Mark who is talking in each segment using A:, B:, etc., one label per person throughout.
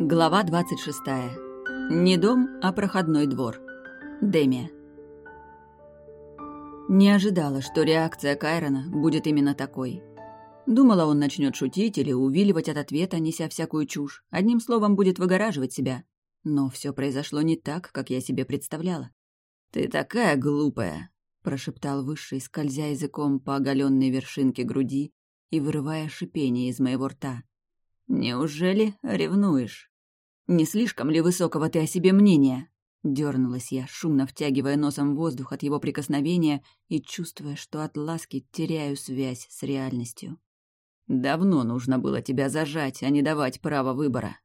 A: Глава 26. Не дом, а проходной двор. Демия. Не ожидала, что реакция Кайрона будет именно такой. Думала, он начнет шутить или увиливать от ответа, неся всякую чушь. Одним словом, будет выгораживать себя. Но все произошло не так, как я себе представляла. «Ты такая глупая!» — прошептал Высший, скользя языком по оголенной вершинке груди и вырывая шипение из моего рта. «Неужели ревнуешь? Не слишком ли высокого ты о себе мнения?» Дернулась я, шумно втягивая носом воздух от его прикосновения и чувствуя, что от ласки теряю связь с реальностью. «Давно нужно было тебя зажать, а не давать право выбора».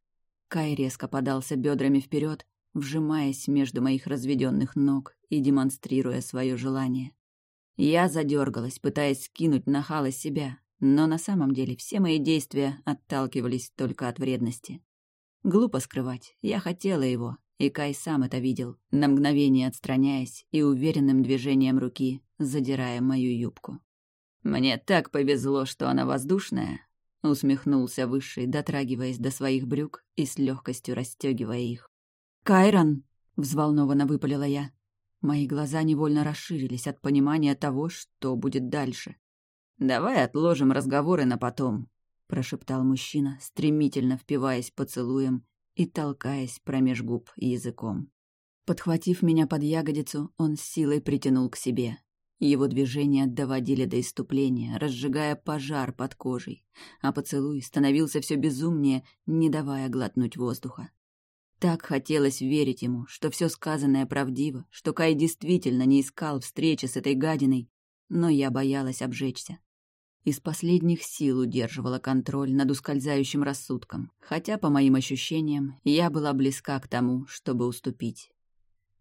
A: Кай резко подался бедрами вперед, вжимаясь между моих разведенных ног и демонстрируя свое желание. Я задергалась, пытаясь скинуть нахало себя, но на самом деле все мои действия отталкивались только от вредности. Глупо скрывать, я хотела его, и Кай сам это видел, на мгновение отстраняясь и уверенным движением руки задирая мою юбку. «Мне так повезло, что она воздушная», — усмехнулся Высший, дотрагиваясь до своих брюк и с легкостью расстегивая их. «Кайрон!» — взволнованно выпалила я. Мои глаза невольно расширились от понимания того, что будет дальше. «Давай отложим разговоры на потом», — прошептал мужчина, стремительно впиваясь поцелуем и толкаясь промеж губ языком. Подхватив меня под ягодицу, он с силой притянул к себе. Его движения доводили до иступления, разжигая пожар под кожей, а поцелуй становился все безумнее, не давая глотнуть воздуха. Так хотелось верить ему, что все сказанное правдиво, что Кай действительно не искал встречи с этой гадиной, но я боялась обжечься. Из последних сил удерживала контроль над ускользающим рассудком, хотя, по моим ощущениям, я была близка к тому, чтобы уступить.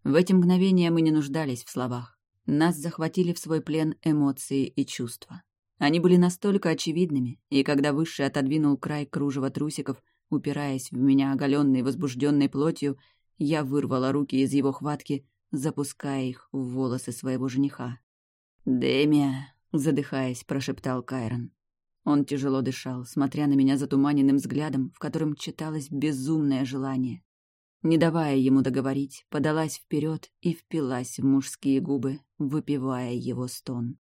A: В эти мгновения мы не нуждались в словах. Нас захватили в свой плен эмоции и чувства. Они были настолько очевидными, и когда Высший отодвинул край кружева трусиков, упираясь в меня оголенной возбужденной плотью, я вырвала руки из его хватки, запуская их в волосы своего жениха. «Демия!» Задыхаясь, прошептал Кайрон. Он тяжело дышал, смотря на меня затуманенным взглядом, в котором читалось безумное желание. Не давая ему договорить, подалась вперед и впилась в мужские губы, выпивая его стон.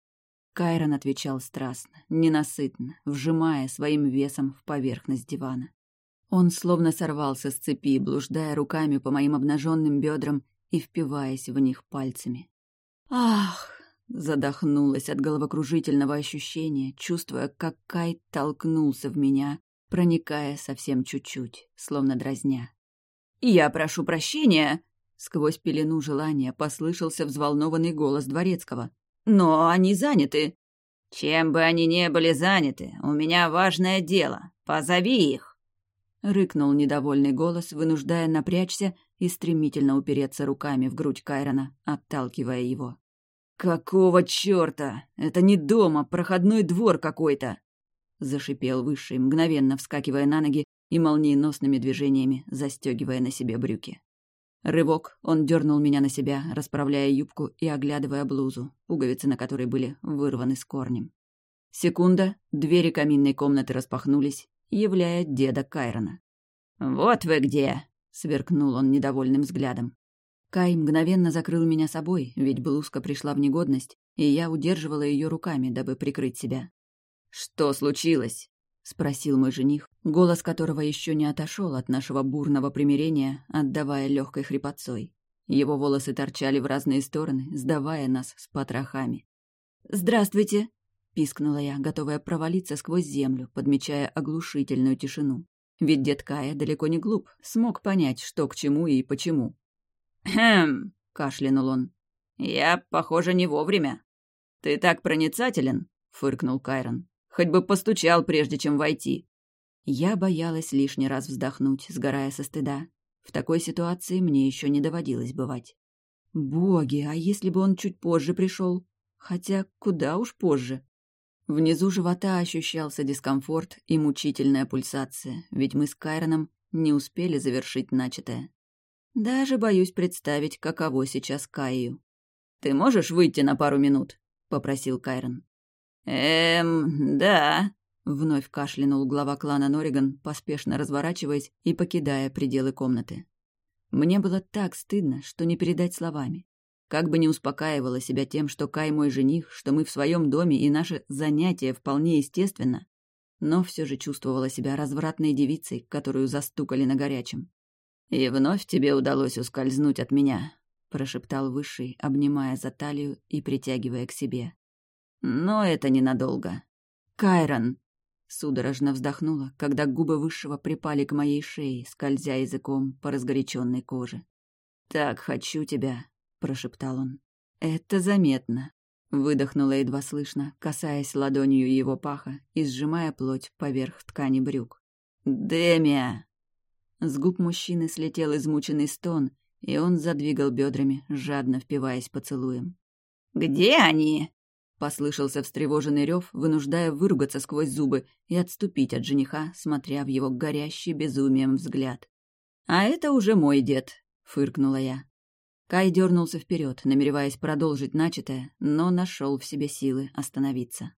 A: Кайрон отвечал страстно, ненасытно, вжимая своим весом в поверхность дивана. Он словно сорвался с цепи, блуждая руками по моим обнаженным бедрам и впиваясь в них пальцами. «Ах!» Задохнулась от головокружительного ощущения, чувствуя, как Кай толкнулся в меня, проникая совсем чуть-чуть, словно дразня. «Я прошу прощения!» Сквозь пелену желания послышался взволнованный голос Дворецкого. «Но они заняты!» «Чем бы они ни были заняты, у меня важное дело. Позови их!» Рыкнул недовольный голос, вынуждая напрячься и стремительно упереться руками в грудь Кайрона, отталкивая его. «Какого чёрта? Это не дом, а проходной двор какой-то!» Зашипел Высший, мгновенно вскакивая на ноги и молниеносными движениями застегивая на себе брюки. Рывок, он дернул меня на себя, расправляя юбку и оглядывая блузу, пуговицы на которой были вырваны с корнем. Секунда, двери каминной комнаты распахнулись, являя деда Кайрона. «Вот вы где!» — сверкнул он недовольным взглядом. Кай мгновенно закрыл меня собой, ведь блузка пришла в негодность, и я удерживала ее руками, дабы прикрыть себя. «Что случилось?» — спросил мой жених, голос которого еще не отошел от нашего бурного примирения, отдавая легкой хрипотцой. Его волосы торчали в разные стороны, сдавая нас с потрохами. «Здравствуйте!» — пискнула я, готовая провалиться сквозь землю, подмечая оглушительную тишину. Ведь дед Кая далеко не глуп, смог понять, что к чему и почему. «Хм», — кашлянул он. «Я, похоже, не вовремя». «Ты так проницателен», — фыркнул Кайрон. «Хоть бы постучал, прежде чем войти». Я боялась лишний раз вздохнуть, сгорая со стыда. В такой ситуации мне еще не доводилось бывать. Боги, а если бы он чуть позже пришел? Хотя куда уж позже. Внизу живота ощущался дискомфорт и мучительная пульсация, ведь мы с Кайроном не успели завершить начатое. Даже боюсь представить, каково сейчас Каю. «Ты можешь выйти на пару минут?» — попросил Кайрон. «Эм, да», — Вновь кашлянул глава клана Нориган, поспешно разворачиваясь и покидая пределы комнаты. Мне было так стыдно, что не передать словами. Как бы не успокаивала себя тем, что Кай мой жених, что мы в своем доме и наше занятие вполне естественно, но все же чувствовала себя развратной девицей, которую застукали на горячем. «И вновь тебе удалось ускользнуть от меня», — прошептал Высший, обнимая за талию и притягивая к себе. «Но это ненадолго. Кайрон!» Судорожно вздохнула, когда губы Высшего припали к моей шее, скользя языком по разгоряченной коже. «Так хочу тебя», — прошептал он. «Это заметно», — выдохнула едва слышно, касаясь ладонью его паха и сжимая плоть поверх ткани брюк. «Демия!» С губ мужчины слетел измученный стон, и он задвигал бедрами, жадно впиваясь поцелуем. «Где они?» Послышался встревоженный рев, вынуждая выругаться сквозь зубы и отступить от жениха, смотря в его горящий безумием взгляд. «А это уже мой дед», — фыркнула я. Кай дернулся вперед, намереваясь продолжить начатое, но нашел в себе силы остановиться.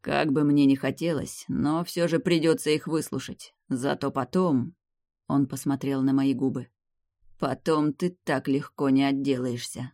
A: «Как бы мне ни хотелось, но все же придется их выслушать. Зато потом...» Он посмотрел на мои губы. «Потом ты так легко не отделаешься».